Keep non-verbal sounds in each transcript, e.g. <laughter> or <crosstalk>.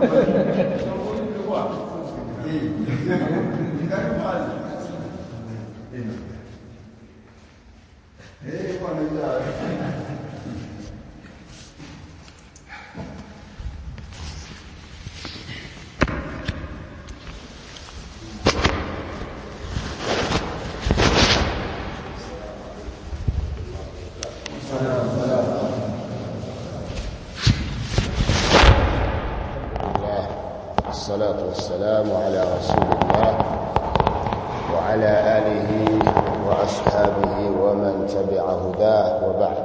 <laughs> Amen. <laughs> والسلام على رسول الله وعلى آله وأصحابه ومن تبع هداه وبعد.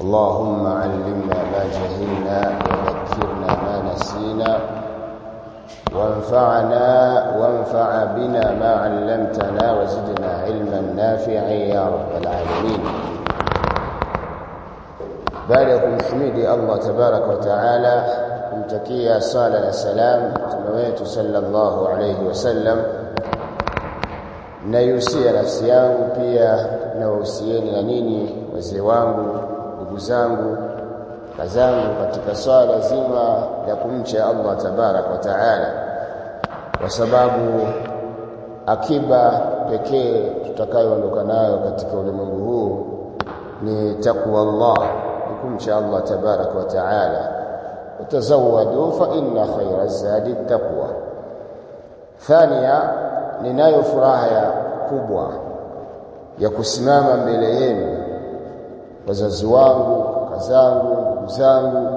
اللهم علمنا ما جهلنا وذكرنا ما نسينا وانفعنا وانفع بنا ما علمتنا وزدنا علما نافعا يا رب العالمين. kumhimidi Allah tabaraka wa taala kumtakia sala na salam mtume wetu sallallahu alayhi wasallam. Naihusia nafsi yangu pia na wahusieni na nini wazee wangu ndugu zangu kazangu katika swala zima la kumcha Allah tabaraka wa taala. Kwa sababu akiba pekee tutakayoondoka nayo katika ulimwengu huu ni takwa Allah kumcha Allah tabarak wa taala utazawadu fa inna khayra zadi taqwa. Thania ninayo furaha ya kubwa ya kusimama mbele yenu wazazi wangu kazangu ndugu zangu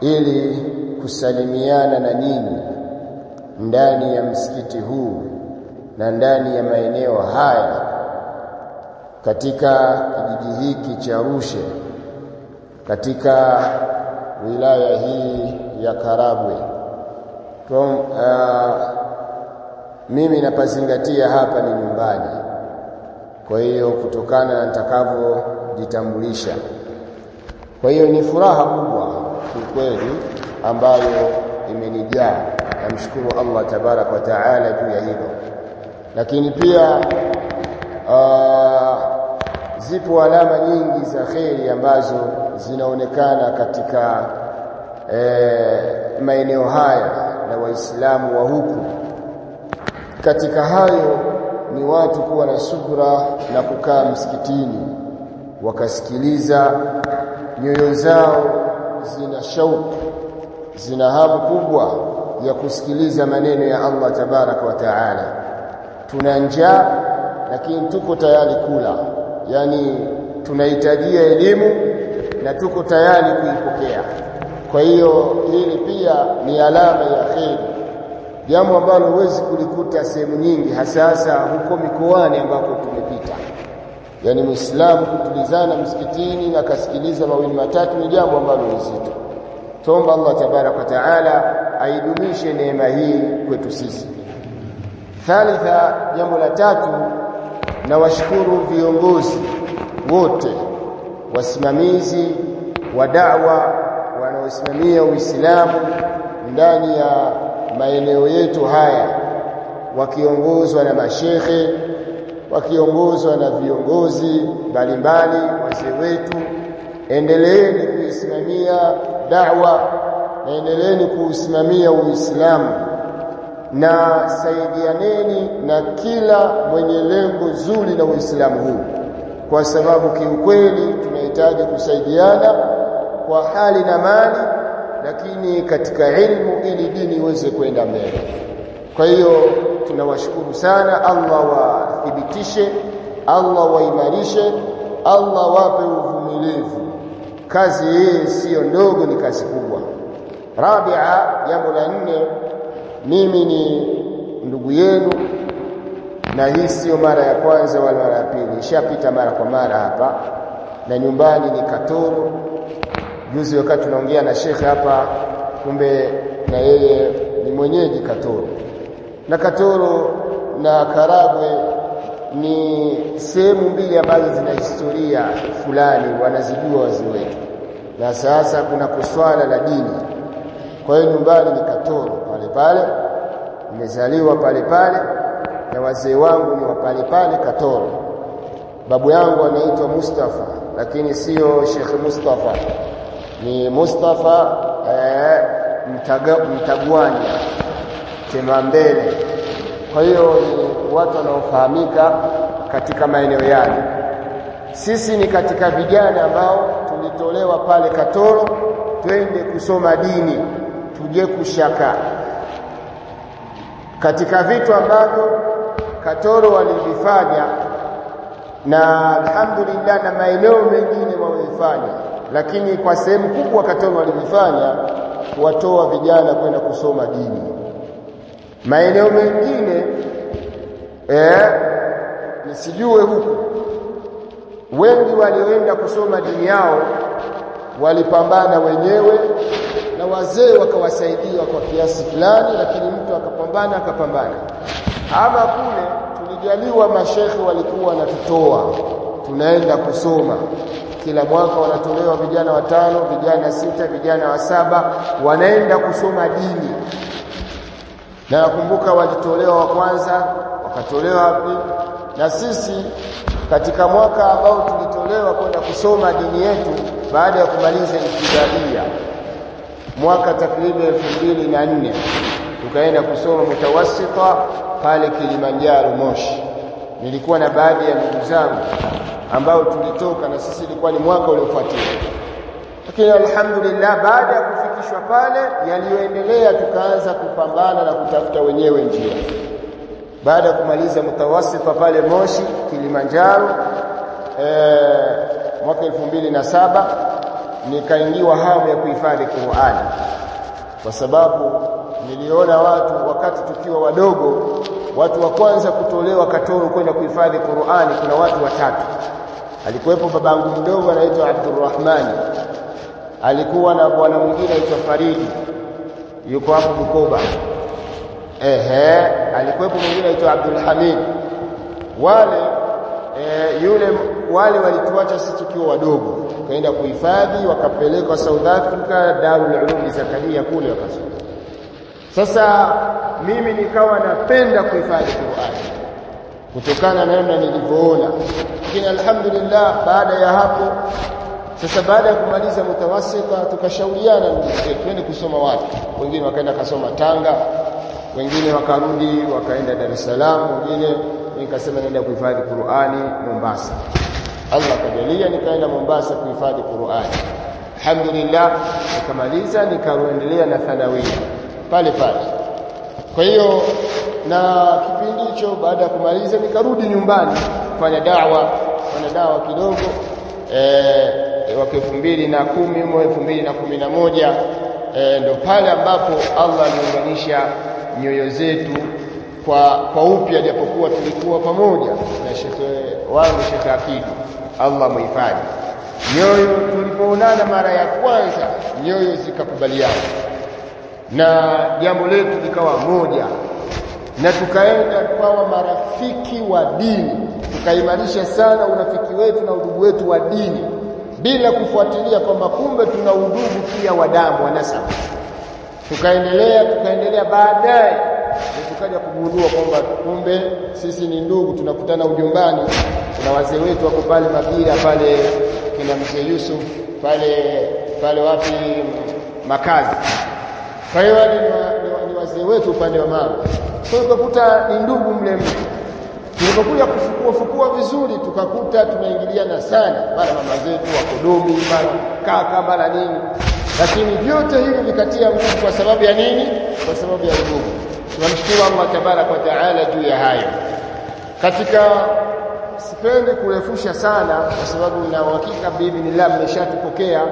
ili kusalimiana na nyinyi ndani ya msikiti huu na ndani ya maeneo haya katika kijiji hiki cha Rushe katika wilaya hii ya Karagwe. Tom, uh, mimi napazingatia hapa ni nyumbani. Kwa hiyo kutokana na nitakavyojitambulisha. Kwa hiyo ni furaha kubwa kweli ambayo imenijaa. Namshukuru Allah tabarak wa taala juu ya hilo. Lakini pia uh, zipo alama nyingi za kheri ambazo zinaonekana katika e, maeneo haya na waislamu wa huku. Katika hayo ni watu kuwa na subra na kukaa msikitini wakasikiliza nyoyo zao zina shauku zina hamu kubwa ya kusikiliza maneno ya Allah tabaraka wa taala. Tuna njaa lakini tuko tayari kula. Yani tunahitajia elimu na tuko tayari kuipokea. Kwa hiyo hili pia ni alama ya kheri. Jambo ambalo huwezi kulikuta sehemu nyingi hasa hasa huko mikoani ambako tumepita. Yani muislamu kutulizana msikitini na kasikiliza mawili matatu ni jambo ambalo ni zito. Tuomba Allah tabaraka taala aidumishe neema hii kwetu sisi. Thalitha jambo la tatu na washukuru viongozi wote wasimamizi wa da'wa wanaosimamia Uislamu ndani ya maeneo yetu haya wakiongozwa na mashehe wakiongozwa na viongozi mbalimbali wazee wetu. Endeleeni kuisimamia da'wa na endeleeni kuusimamia Uislamu na saidianeni na kila mwenye lengo zuri la Uislamu huu kwa sababu kiukweli tunahitaji kusaidiana kwa hali na mali lakini katika ilmu ili dini iweze kwenda mbele. Kwa hiyo tunawashukuru sana. Allah wathibitishe Allah waimarishe Allah wape uvumilivu. Kazi hii siyo ndogo ni kazi kubwa. Rabia jambo la nne mimi ni ndugu yenu na hii sio mara ya kwanza wala mara ya pili. Ishapita mara kwa mara hapa na nyumbani ni Katoro. Juzi wakati tunaongea na shekhe hapa kumbe na yeye ni mwenyeji Katoro. Na Katoro na Karagwe ni sehemu mbili ambazo zina historia fulani wanazijua wazee wetu na sasa kuna kuswala la dini. Kwa hiyo nyumbani ni Katoro pale pale nimezaliwa pale pale na wazee wangu ni wa pale pale Katoro. Babu yangu anaitwa Mustafa lakini sio Sheikh Mustafa. Ni Mustafa eh, mtaga, mtagwanya tema mbele. Kwa hiyo ni watu wanaofahamika katika maeneo yale. Sisi ni katika vijana ambao tulitolewa pale Katoro twende kusoma dini tuje kushaka. Katika vitu ambavyo Katoro walivifanya na alhamdulillah na maeneo mengine wamefanya. Lakini kwa sehemu kubwa Katoro walivifanya kuwatoa vijana kwenda kusoma dini. Maeneo mengine eh nisijue huku. Wengi walioenda kusoma dini yao walipambana wenyewe na wazee wakawasaidia kwa kiasi fulani lakini mtu akapambana akapambana. Ama kule tulijaliwa mashekhe walikuwa wanatutoa. Tunaenda kusoma. Kila mwaka wanatolewa vijana watano vijana sita vijana wa saba wanaenda kusoma dini. Na nakumbuka walitolewa wa kwanza wakatolewa wapi? Na sisi katika mwaka ambao tulitolewa kwenda kusoma dini yetu baada ya kumaliza ibtidaia mwaka takriban elfu mbili na nne tukaenda kusoma mutawassita pale Kilimanjaro Moshi. Nilikuwa na baadhi ya ndugu zangu ambao tulitoka na sisi ilikuwa ni mwaka uliofuatia. Lakini alhamdulillah baada ya kufikishwa pale yaliyoendelea tukaanza kupambana na kutafuta wenyewe njia. Baada ya kumaliza mutawasita pale Moshi Kilimanjaro eh mwaka saba nikaingiwa hamu ya kuhifadhi Qur'ani. Kwa sababu niliona watu wakati tukiwa wadogo watu wa kwanza kutolewa Katoro kwenda kuhifadhi Qur'ani kuna watu watatu. Alikuwepo babangu mdogo anaitwa Abdurrahman. Alikuwa na bwana mwingine aitwa Faridi yuko hapo Bukoba. Ehe alikuwepo mwingine aitwa Abdul Hamid wale e, yule wale walituacha sisi tukiwa wadogo. Kaenda kuhifadhi wakapelekwa South Africa Darul Ulum Zakaria kule wakasoma sasa mimi nikawa napenda kuhifadhi Qur'ani kutokana na namna nilivyoona. Lakini alhamdulillah baada ya hapo sasa baada ya kumaliza mutawasita tukashauriana twende kusoma wapi? Wengine wakaenda kasoma Tanga wengine wakarudi wakaenda Dar es Salaam wengine nikasema naenda kuhifadhi Qur'ani Mombasa. Allah kajalia nikaenda Mombasa kuhifadhi Qur'ani. Alhamdulillah nikamaliza nikaendelea na thanawia pale pale. Kwa hiyo na kipindi hicho baada ya kumaliza nikarudi nyumbani kufanya dawa kufanya dawa kidogo eh waka 2010 mwa 2011 eh ndo pale ambapo Allah aliunganisha nyoyo zetu kwa kwa upya japokuwa tulikuwa pamoja na shekhe wangu shekhe Akidi Allah muhifadhi. Nyoyo tulipoonana mara ya kwanza nyoyo zikakubaliana na jambo letu likawa moja. Na tukaenda tukawa marafiki wa dini. Tukaimarisha sana urafiki wetu na udugu wetu wa dini. Bila kufuatilia kwamba kumbe tuna udugu pia wa damu wa nasaba. Tukaendelea tukaendelea baadaye. Tukaja kugundua kwamba kumbe sisi ni ndugu tunakutana ujumbani. Kuna wazee wetu wako pale Mabira pale kina mzee Yusuf pale pale wapi makazi kwa hiyo wale ni, wazee wetu upande wa mama kwa hiyo tukakuta ni ndugu mle mle. Tulipokuja kufukua fukua vizuri tukakuta tunaingiliana sana. Mara mama zetu wakodomi mara kaka mara nini. Lakini vyote hivi vikatia nguvu kwa sababu ya nini? Kwa sababu ya nguvu tunamshukuru Allah tabarak wa taala juu ya hayo. Katika sipendi kurefusha sana kwa sababu na uhakika biidhnillah mmeshatupokea.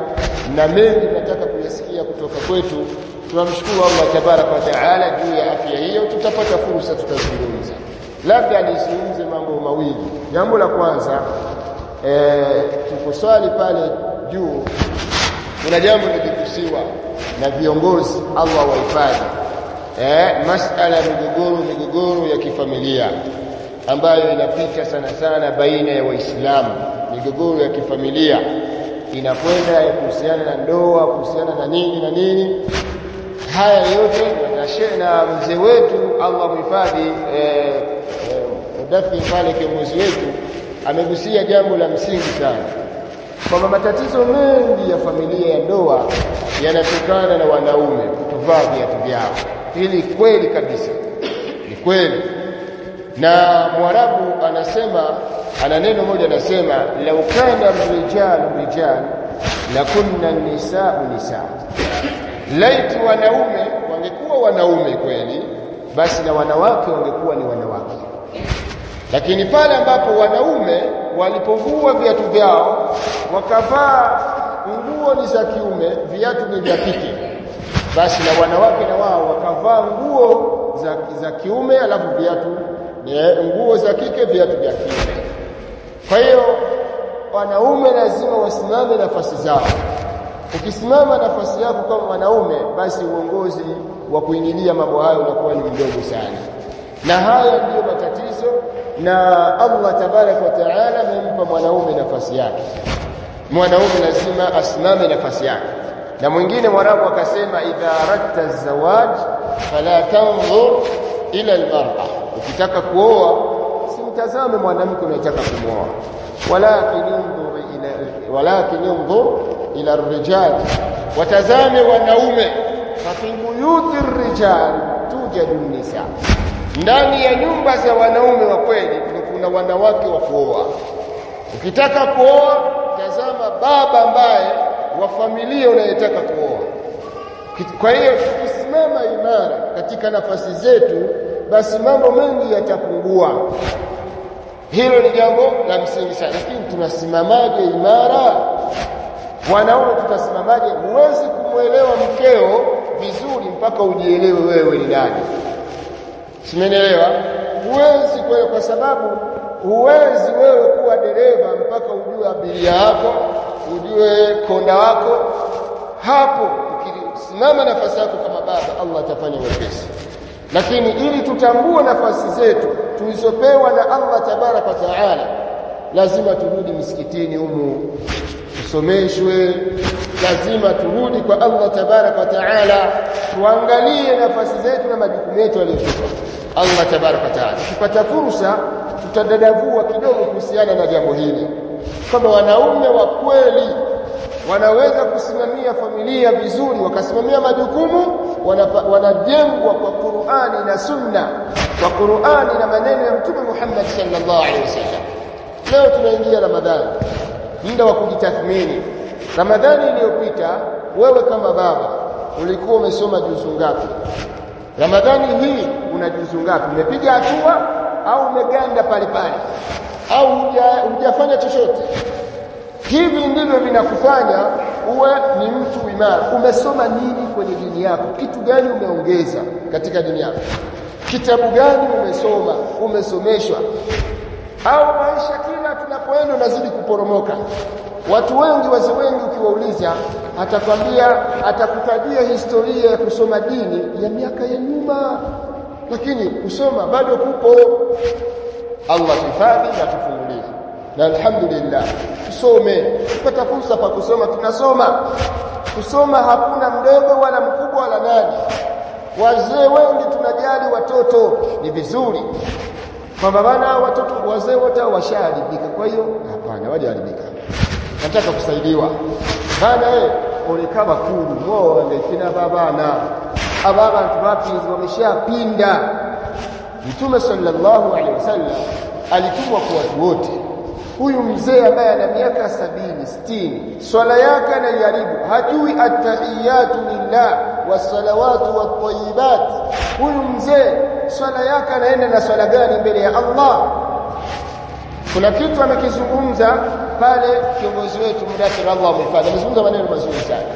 Na mengi nataka kuyasikia kutoka kwetu tunamshukuru Allah tabarak wa taala juu ya afya hiyo. Tutapata fursa tutazungumza. Labda nizungumze mambo mawili. Jambo la kwanza eh tukoswali pale juu. Kuna jambo lilikusiwa na viongozi Allah wahifadhi. Eh masala migogoro migogoro ya kifamilia ambayo inapita sana sana baina ya waislamu. Migogoro ya kifamilia inakwenda kuhusiana na ndoa kuhusiana na nini na nini haya yote na mzee wetu Allah muhifadhi eh, eh, dafi pale kiongozi wetu amegusia jambo la msingi sana. Kwamba matatizo mengi ya familia ya ndoa yanatokana na wanaume kutovaa viatu vyao. Hili kweli kabisa ni kweli. Na mwarabu anasema ana neno moja anasema kana rijal rijal lakunna nisau nisaa laiti wanaume wangekuwa wanaume kweli basi na wanawake wangekuwa ni wanawake. Lakini pale ambapo wanaume walipovua viatu vyao wakavaa nguo ni za kiume viatu ni vya kike basi na wanawake na wao wakavaa nguo za, za kiume alafu viatu ni nguo za kike viatu vya kiume. Kwa hiyo wanaume lazima wasimame nafasi zao ukisimama nafasi yako kama mwanaume basi uongozi wa kuingilia mambo hayo unakuwa ni mdogo sana. Na haya ndiyo matatizo na Allah tabarak wa taala amempa mwanaume nafasi yake. Mwanaume lazima asimame nafasi yake. Na mwingine mwarabu akasema idha aradta zawaj fala tanzur ila almar'a. Ukitaka kuoa simtazame mwanamke unayetaka kumwoa. Walakin yanzur ila walakin yanzur ila arrijal. Watazame wanaume. Fi buyuti arrijal tujadu nisa ndani ya nyumba za wanaume wa kweli kuna wanawake wa kuoa. Ukitaka kuoa tazama baba ambaye wa familia unayetaka kuoa. Kwa hiyo tukisimama imara katika nafasi zetu basi mambo mengi yatapungua. Hilo ni jambo la msingi sana. Lakini tunasimamaje imara wanaume tutasimamaje? Huwezi kumwelewa mkeo vizuri mpaka ujielewe wewe ni nani. Simenielewa? Huwezi kwa, kwa sababu huwezi wewe kuwa dereva mpaka ujue abiria yako ujue konda wako. Hapo ukisimama nafasi yako kama baba Allah atafanya wepesi. Lakini ili tutambue nafasi zetu tulizopewa na Allah tabaraka taala lazima turudi msikitini humu tusomeshwe. Lazima turudi kwa Allah tabarak wa taala tuangalie nafasi zetu na majukumu yetu aliyotupa. Allah tabarak wa taala tupata fursa tutadadavua kidogo kuhusiana na jambo hili. Kama wanaume wa kweli wanaweza kusimamia familia vizuri wakasimamia majukumu wanajengwa kwa Qur'ani na Sunna kwa Qur'ani na maneno ya Mtume Muhammad sallallahu alaihi wasallam leo tunaingia Ramadhani muda wa kujitathmini. Ramadhani iliyopita wewe kama baba ulikuwa umesoma juzu ngapi? Ramadhani hii una juzu ngapi? Umepiga hatua au umeganda pale pale? Au hujafanya chochote? Hivi ndivyo vinakufanya uwe ni mtu imara. Umesoma nini kwenye dini yako? Kitu gani umeongeza katika dini yako? Kitabu gani umesoma? Umesomeshwa? Au maisha kila nazidi kuporomoka. Watu wengi wazee wengi ukiwauliza atakwambia atakutajia historia ya kusoma dini ya miaka ya nyuma. Lakini kusoma bado kupo. Allah tuhifadhi na tufungulie na alhamdulillah tusome. Tupata fursa pa kusoma tunasoma. Kusoma hakuna mdogo wala mkubwa wala nani. Wazee wengi tunajali watoto. Ni vizuri kwamba bana watoto wazee wote washaharibika. Kwa hiyo hapana wajaharibika nataka kusaidiwa. Bana eh oleka bakuru mo ndekina babana ababa bapinzi wameshapinda. Mtume sallallahu alaihi wasallam alitumwa kwa watu wote. Huyu mzee ambaye ana miaka sabini sitini swala yake anaiharibu. Hajui attahiyatu lillah wassalawatu wattayibat huyu mzee swala yake anaenda na swala gani mbele ya Allah? Kuna kitu amekizungumza pale kiongozi wetu Mudathir Allah amefanya amezungumza maneno mazuri sana.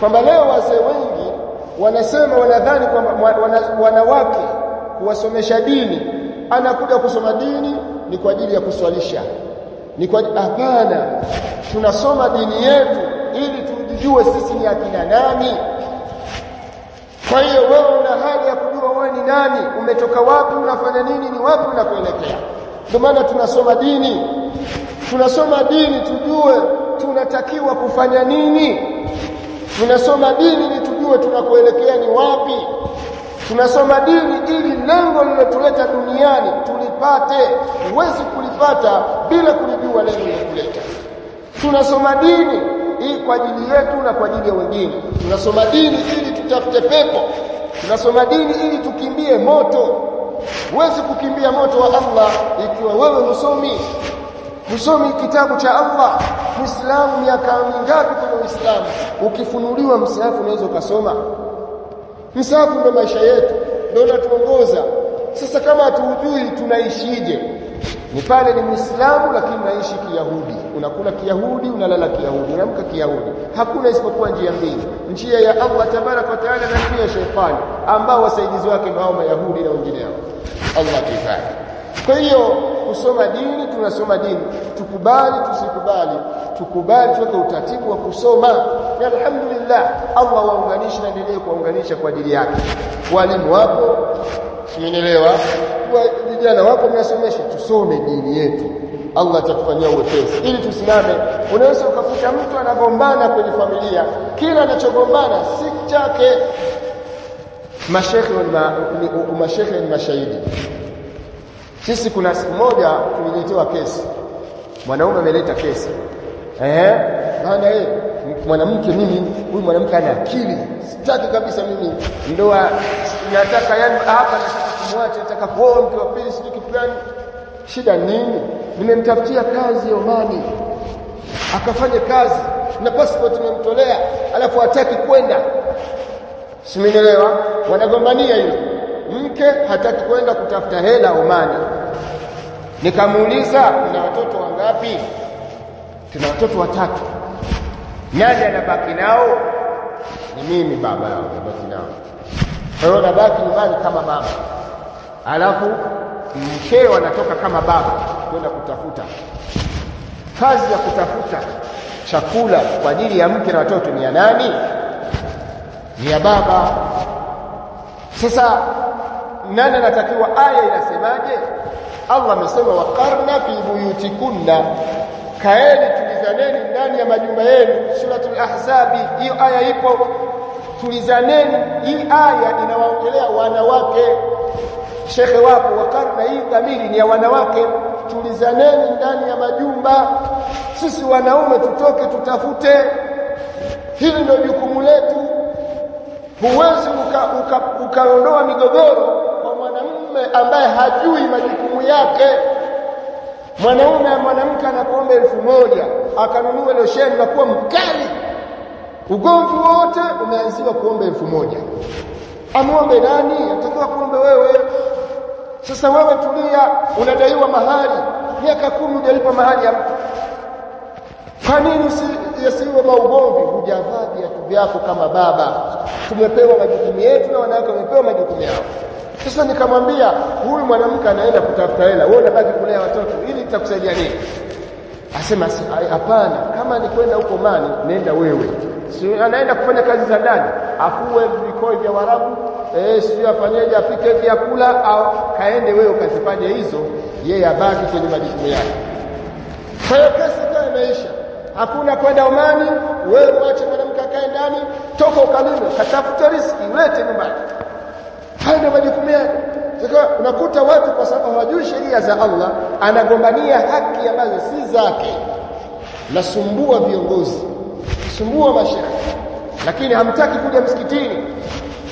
Kwamba leo wazee wengi wanasema wanadhani kwamba wanawake kuwasomesha dini. Anakuja kusoma dini ni kwa ajili ya kuswalisha. Ni kwa hapana. Tunasoma dini yetu ili tujue sisi ni akina nani kwa hiyo wewe una hali ya kujua wewe ni nani umetoka wapi unafanya nini ni wapi unakoelekea. Ndio maana tunasoma dini. Tunasoma dini tujue tunatakiwa kufanya nini. Tunasoma dini ili tujue tunakoelekea ni wapi. Tunasoma dini ili lengo lilotuleta duniani tulipate. Huwezi kulipata bila kulijua lengo lilotuleta. Tunasoma dini hii kwa ajili yetu na kwa ajili ya wengine. Tunasoma dini ili tutafute pepo. Tunasoma dini ili tukimbie moto. Huwezi kukimbia moto wa Allah ikiwa wewe husomi. Husomi kitabu cha Allah. Muislamu miaka mingapi kwenye Uislamu? Ukifunuliwa msahafu unaweza ukasoma. Msahafu ndio maisha yetu ndio unatuongoza sasa kama hatujui tunaishije ni pale ni Muislamu lakini naishi Kiyahudi. Unakula Kiyahudi unalala Kiyahudi. Unaamka Kiyahudi. Hakuna isipokuwa njia mbili. Njia ya Allah tabarak wa taala na njia ya shetani ambao wasaidizi wake ni hao Mayahudi na wengineo Allah tuifanye kwa hiyo kusoma dini tunasoma dini. Tukubali tusikubali. Tukubali tuweke utaratibu wa kusoma. Alhamdulillah Allah waunganishe na endelee kuwaunganisha kwa ajili yake. Walimu wako, simenielewa vijana wako mnasomesha tusome dini yetu. Allah atakufanyia uwepesi. Ili tusimame unaweza ukafuta mtu anagombana kwenye familia. Kila anachogombana si chake. Mashekhe ni mashekhe ni mashahidi. Sisi kuna siku moja tuliletewa kesi. Mwanaume ameleta kesi. Eh maana yeye mwanamke mimi huyu mwanamke ana akili sitaki kabisa mimi. Ndoa nataka yani hapa nataka kumwacha nataka kuoa mke wa pili sijui kitu gani? Shida nini? Nimemtafutia kazi Omani. Akafanya kazi na passport nimemtolea alafu hataki kwenda. Simenielewa wanagombania hiyo. Mke hataki kwenda kutafuta hela Omani. Nikamuuliza una watoto wangapi? Tuna watoto watatu nani anabaki nao. Ni mimi baba yao nabaki nao. Kwa hiyo nabaki nyumbani kama baba, alafu mkeo anatoka kama baba kwenda kutafuta. Kazi ya kutafuta chakula kwa ajili ya mke na watoto ni ya nani? Ni ya baba. Sasa nani anatakiwa aya inasemaje? Allah amesema wakarna fi buyutikunna. Kaeni ya majumba yenu suratul ahzabi hiyo aya ipo. Tulizaneni. Hii aya inawaongelea wanawake. Shekhe wako wakarna hii dhamiri ni ya wanawake. Tulizaneni ndani ya majumba. Sisi wanaume tutoke tutafute. Hili ndio jukumu letu. Huwezi ukaondoa uka, uka migogoro kwa mwanamume ambaye hajui majukumu yake. Mwanaume mwanamke anakuomba elfu moja akanunua ile losheni na kuwa mkali. Ugomvi wote umeanziwa kuomba elfu moja. Amuombe nani? Atakiwa kuombe wewe. Sasa wewe tulia unadaiwa mahali. Miaka kumi hujalipa mahali ya kwa nini yasiwe maugomvi? Hujavaa viatu vyako kama baba. Tumepewa majukumu yetu na wanawake wamepewa majukumu yao. Sasa nikamwambia huyu mwanamke anaenda kutafuta hela. Wewe unabaki kulea watoto. Ili itakusaidia nini asema hapana kama ni kwenda huko mani nenda wewe. Si anaenda kufanya kazi za ndani afue vikoi vya warabu eh sio afanyeje apike vyakula au kaende wewe ukazifanye hizo yeye abaki kwenye majukumu yake. Kwa hiyo kesi kwa imeisha. Hakuna kwenda Omani wewe mwache mwanamke akae ndani toka ukalime katafute riski ulete nyumbani ndio majukumu yake sasa unakuta watu kwa sababu hawajui sheria za Allah anagombania haki ambazo si zake. Nasumbua viongozi sumbua mashehe lakini hamtaki kuja msikitini.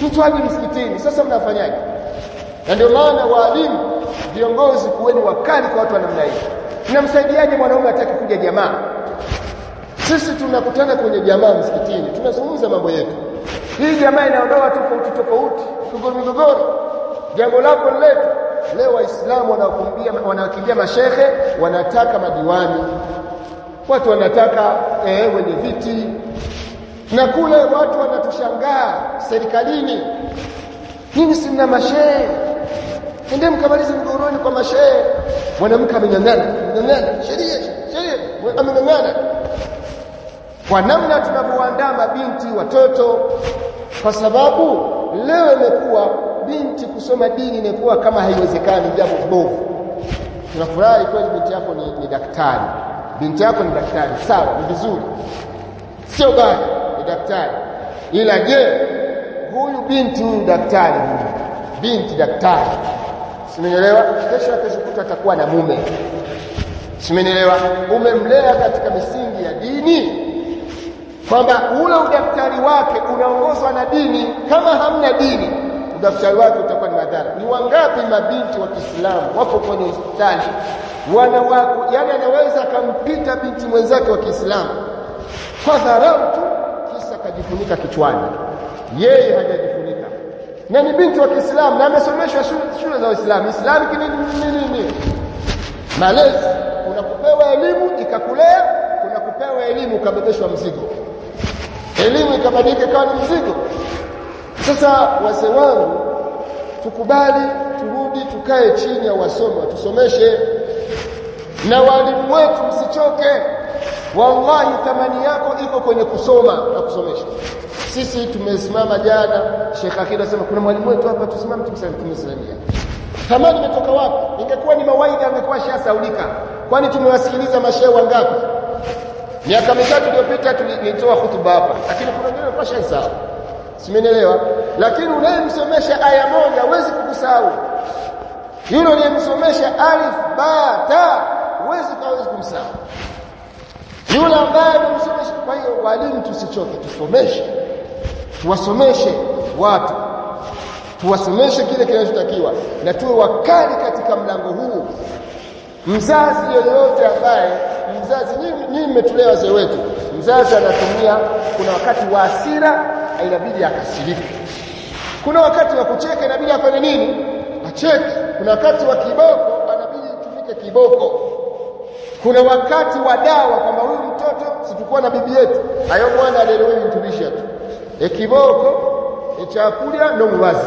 Mtu aje msikitini. Sasa mnafanyaje? Na ndio maana waalimu viongozi kuweni wakali kwa watu wa namna hii. Tunamsaidiaje mwanaume hataki kuja jamaa? Sisi tunakutana kwenye jamaa msikitini. Tunazungumza mambo yetu. Hii jamaa inaondoa tofauti tofauti migogoro. Migogoro jambo lako letu. Leo waislamu wanakumbia wanawakimbia mashehe wanataka madiwani. Watu wanataka eh, wenye viti. Na kule watu wanatushangaa serikalini. Nyinyi si mna mashehe. Ende mkamalize mgoroni kwa mashehe. Mwanamke amenyang'ana amenyang'ana. Sheria sheria. Amenyang'ana. Kwa namna tunavyoandaa mabinti watoto kwa sababu leo imekuwa binti kusoma dini imekuwa kama haiwezekani jambo bovu tunafurahi kweli binti yako ni, ni daktari. Binti yako ni daktari. Sawa ni vizuri. Sio baya ni daktari. Ila je huyu binti huyu daktari? Huyu binti daktari. Simenielewa? Kesho kesho atakuwa na mume. Simenielewa? Umemlea katika misingi ya dini kwamba ule udaktari wake unaongozwa na dini. Kama hamna dini udaktari wake utakuwa ni madhara. Ni wangapi mabinti wa Kiislamu wapo kwenye hospitali? Wana wako yani anaweza akampita binti mwenzake wa Kiislamu? Kwa dharau tu kisa akajifunika kichwani. Yeye hajajifunika. Na ni binti wa Kiislamu na amesomeshwa shule, za Uislamu Islamu ni nini malezi. Kuna kupewa elimu ikakulea. Kuna kupewa elimu ukabebeshwa mzigo elimu ikabadilika ikawa ni mzigo. Sasa wazee wangu tukubali turudi tukae chini ya wasome watusomeshe na walimu wetu msichoke. Wallahi thamani yako iko kwenye kusoma na kusomesha. Sisi tumesimama jana Sheikh Akida sema kuna mwalimu wetu hapa tusimame tumsalimia thamani imetoka wapi? Ingekuwa ni mawaidha angekuwa shasaulika kwani tumewasikiliza mashehe wangapi miaka mitatu iliyopita nilitoa hutuba hapa. Lakini kuna wengine kwa sawa simenielewa? Lakini unayemsomesha aya moja huwezi kukusahau. Yule unayemsomesha alif ba ta huwezi kawezi kumsahau. Yule ambaye unamsomesha kwa hiyo walimu tusichoke tusomeshe. Tuwasomeshe watu. Tuwasomeshe kile kinachotakiwa. Na tuwe wakali katika mlango huu. Mzazi yoyote ambaye mzazi nyinyi mmetulea wazee wetu. Mzazi anatumia kuna wakati wa hasira inabidi akasirike. Kuna wakati wa kucheka inabidi afanye nini? Acheke. Kuna wakati wa kiboko anabidi tumike kiboko. Kuna wakati wa dawa kwamba huyu mtoto situkuwa na bibi yetu. Ayo mwana alelewe mtumisha tu e kiboko e chakula ndo mwazi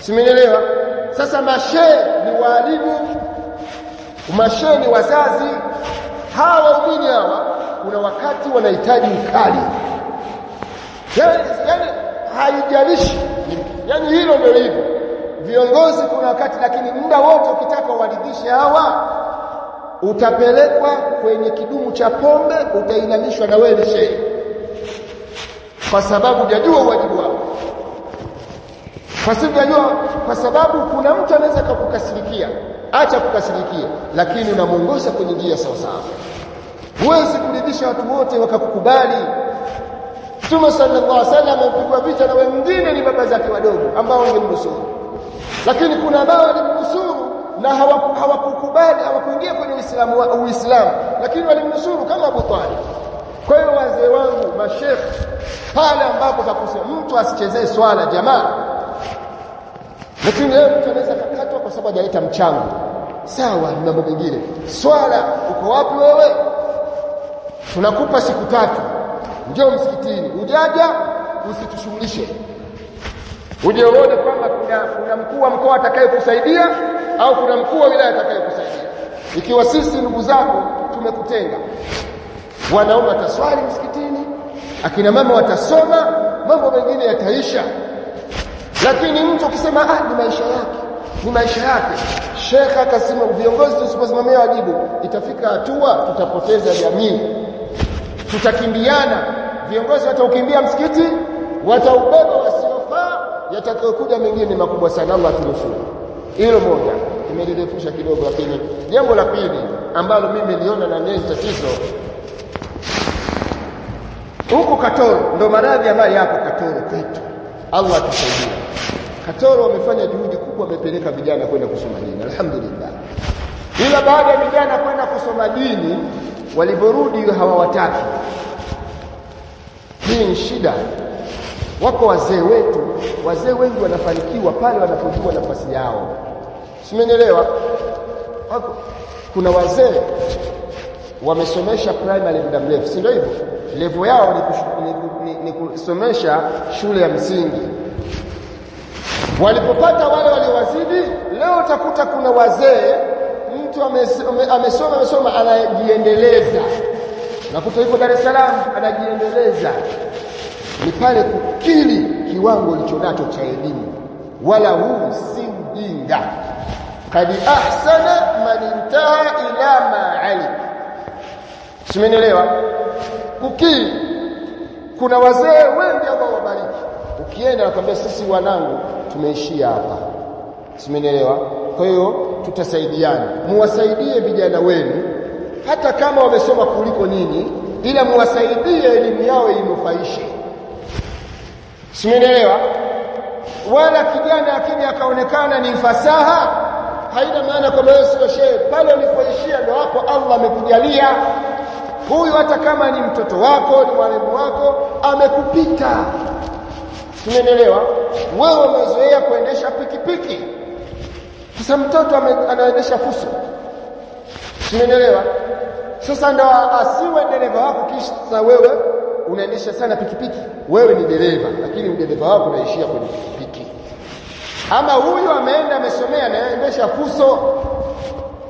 simenielewa? Sasa mashe ni walimu mashe ni wazazi hawa waumini hawa kuna wakati wanahitaji ukali. Yani, yani haijalishi. Yani hilo ndio hivyo. Viongozi kuna wakati lakini muda wote ukitaka uwaridhishe hawa utapelekwa kwenye kidumu cha pombe utainanishwa na wewe shehe. Kwa sababu hujajua wajibu wako. Kwa sababu kwa sababu kuna mtu anaweza kukukasirikia acha kukasirikia lakini unamuongoza kwenye njia sawa sawa. Huwezi kuridhisha watu wote wakakukubali. Mtume sallallahu alaihi wasallam alipigwa vita na wengine ni baba zake wadogo ambao wangemnusuru lakini kuna ambao walimnusuru na hawakukubali hawakuingia kwenye Uislamu wa Uislamu lakini walimnusuru kama Abu Talib. Kwa hiyo wazee wangu mashekh pale ambapo pakusema mtu asichezee swala jamaa. Lakini leo mtu anaweza kakatwa kwa sababu hajaleta mchango sawa ni mambo mengine. Swala uko wapi wewe? Tunakupa siku tatu. Njoo msikitini. Ujaja usitushughulishe uje uone kwamba kuna, kuna mkuu wa mkoa atakayekusaidia au kuna mkuu wa wilaya atakayekusaidia. Ikiwa sisi ndugu zako tumekutenga. Wanaume wataswali msikitini akina mama watasoma mambo mengine yataisha. Lakini mtu ukisema ah ni maisha yake ni maisha yake shekha akasema viongozi tusiposimamia wajibu itafika hatua tutapoteza jamii. Tutakimbiana. Viongozi wataukimbia msikiti wataubeba wasiofaa yatakayokuja mengine ni makubwa sana. Allah tunusuru hilo moja nimelirefusha kidogo lakini jambo la pili ambalo mimi niliona na nini tatizo. Huko Katoro ndo maradhi ambayo yapo Katoro kwetu. Allah atusaidie. Katoro wamefanya juhudi kubwa wamepeleka vijana kwenda kusoma dini. Alhamdulillah. Ila baada ya vijana kwenda kusoma dini walivyorudi hawawataki. Hii ni shida. Wako wazee wetu. Wazee wengi wanafanikiwa pale wanapojua nafasi yao. Simenielewa kuna wazee wamesomesha primary muda mrefu si ndio hivyo? Levo yao ni kusomesha shule ya msingi walipopata wale waliowazidi leo utakuta kuna wazee mtu amesoma amesoma, anajiendeleza. Nakuta yuko Dar es Salaam anajiendeleza. Ni pale kukili kiwango ulichonacho cha elimu. Wala huu si ujinga. Kad ahsana man intaha ila ma alim. Simenielewa? Kukili kuna wazee wengi ambao wabariki ukienda nakwambia sisi wanangu tumeishia hapa. Simenielewa kwa hiyo tutasaidiana. Muwasaidie vijana wenu hata kama wamesoma kuliko nini ila muwasaidie elimu yao inufaishe. Simenielewa wala kijana akija akaonekana ni fasaha haina maana kwamba wewe sio shehe. Pale ulipoishia ndo hapo Allah amekujalia. Huyu hata kama ni mtoto wako ni mwalimu wako amekupita simenielewa wewe umezoea kuendesha pikipiki. Sasa mtoto anaendesha fuso. Tumeelewa? sasa ndo asiwe dereva wako kisha wewe unaendesha sana pikipiki. Wewe ni dereva lakini udereva wako unaishia kwenye pikipiki. Ama huyu ameenda amesomea anaendesha fuso.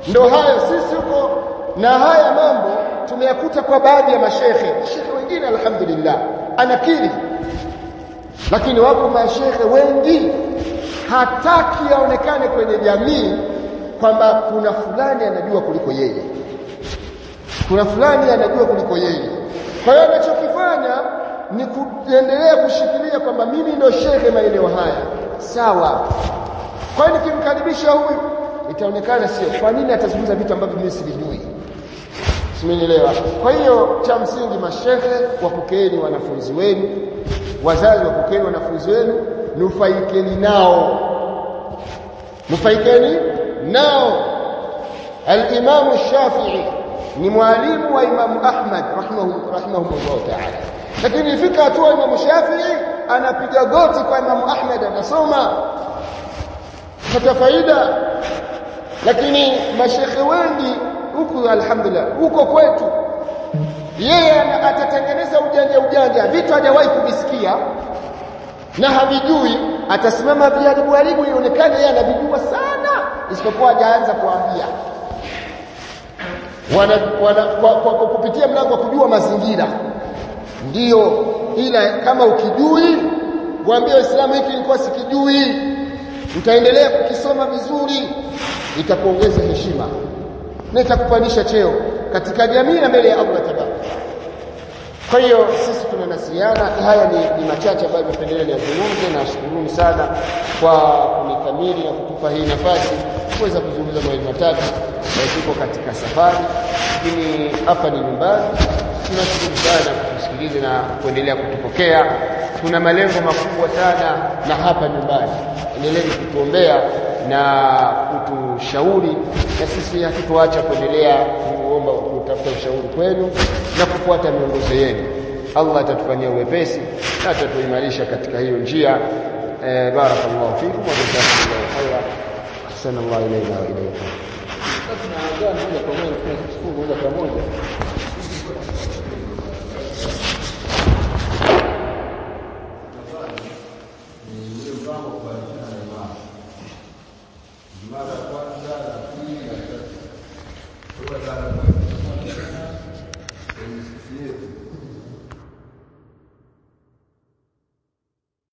Ndo hayo sisi huko na haya mambo tumeyakuta kwa baadhi ya mashehe. Shehe wengine alhamdulillah anakiri lakini wapo mashehe wengi hataki aonekane kwenye jamii kwamba kuna fulani anajua kuliko yeye. Kuna fulani anajua kuliko yeye. Kwa hiyo anachokifanya ni kuendelea kushikilia kwamba mimi ndio shehe maeneo haya. Sawa. Kwa hiyo nikimkaribisha huyu itaonekana sio. Kwa nini atazungumza vitu ambavyo mimi sivijui simenielewa kwa hiyo cha msingi mashehe wapokeeni wanafunzi wenu wazazi wapokeeni wanafunzi wenu nufaikeni nao. Nufaikeni nao. al-Imam Shafi'i ni mwalimu wa Imam Ahmad rahimahu rahimahullah ta'ala. Lakini ifika hatua Imam Shafi'i anapiga goti kwa Imam Ahmad anasoma. Kwa faida. Lakini mashekhe wengi huku alhamdulillah huko kwetu. Yeye atatengeneza ujanja ujanja. Vitu hajawahi kuvisikia na havijui. Atasimama viharibu haribu ionekane yeye anavijua sana isipokuwa hajaanza kuambia. Wana, wana kwa, kwa, kwa kupitia mlango wa kujua mazingira. Ndiyo ila kama ukijui waambie waislamu hiki nilikuwa sikijui. Utaendelea kukisoma vizuri itakuongeza heshima na itakupandisha cheo katika jamii na mbele ya Allah tabaraka kwa hiyo sisi tunanasiana haya ni, ni machache ambayo nimependelea niyazungumze na shukuruni sana kwa kunikamili na kutupa hii nafasi kuweza kuzungumza mawili matatu tuko katika safari. Lakini hapa ni nyumbani. Tunashukuru sana kutusikiliza na kuendelea kutupokea. Tuna malengo makubwa sana na hapa nyumbani. Endeleeni kutuombea na kutushauri na sisi hatutoacha kuendelea kuomba kutafuta ushauri kwenu na kufuata miongozo yenu. Allah atatufanyia uwepesi na atatuimarisha katika hiyo njia. Eh, barakallahu fikum wa jazakumullahu khaira ahsana Allah ilayna wa ilaykum. Tunaanza